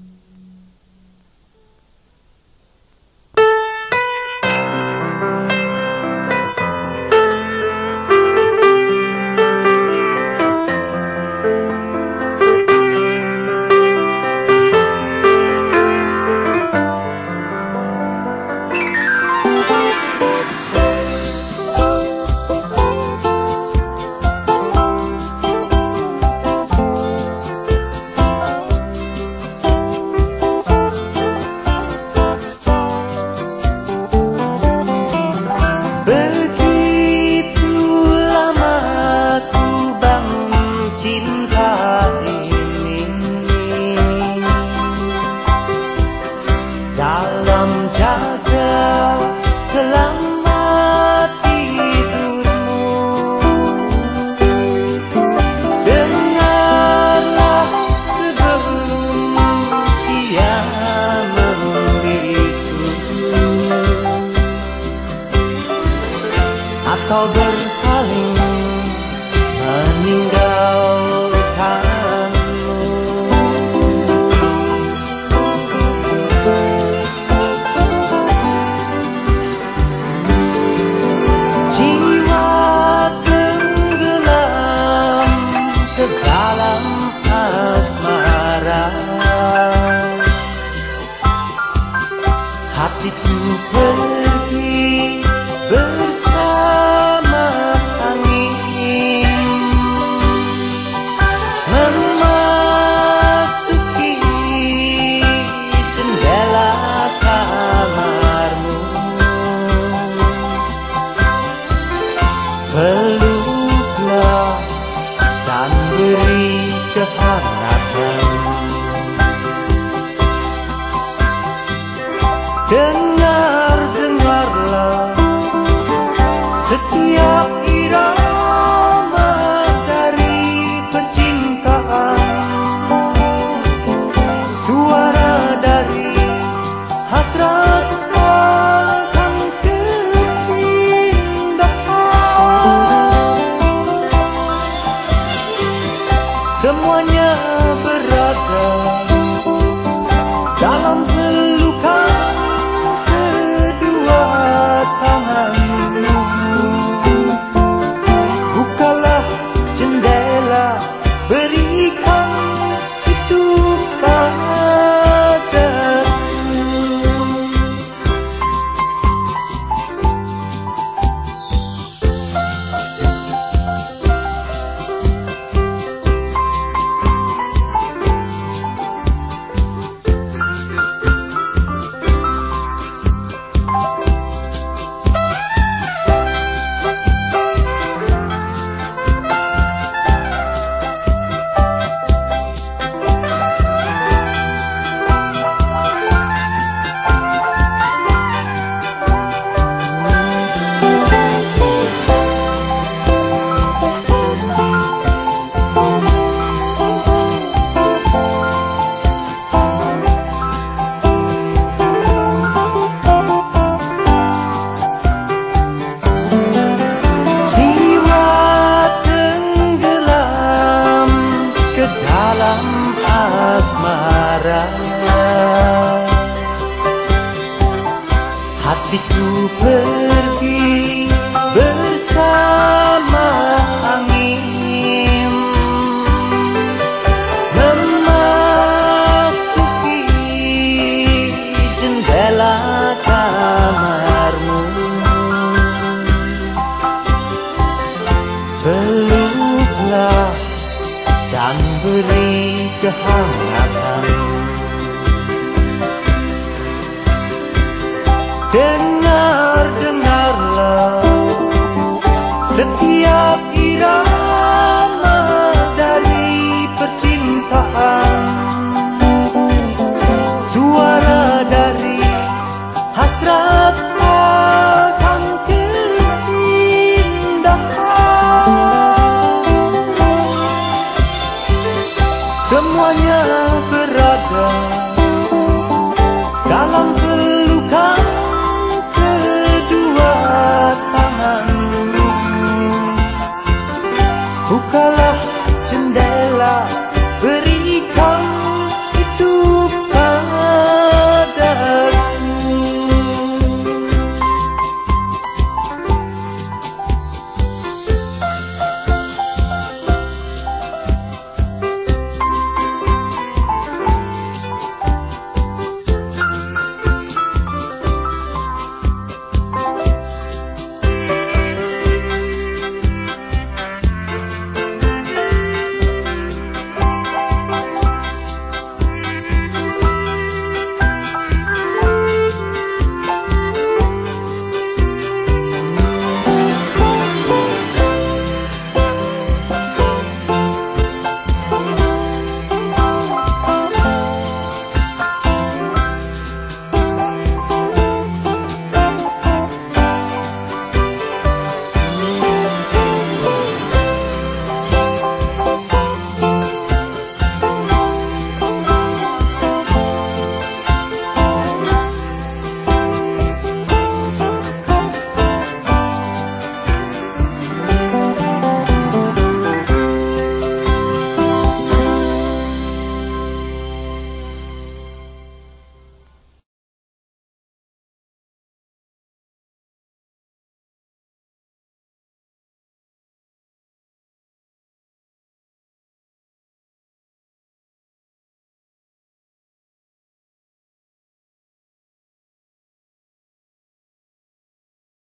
you asmara Hatiku pergi bersama angin. Memasuki jendela kamarmu. Peluklah dan beri kehangatan. Dengar, dengarlah Setiap irama dari percintaan. Suara dari hasrat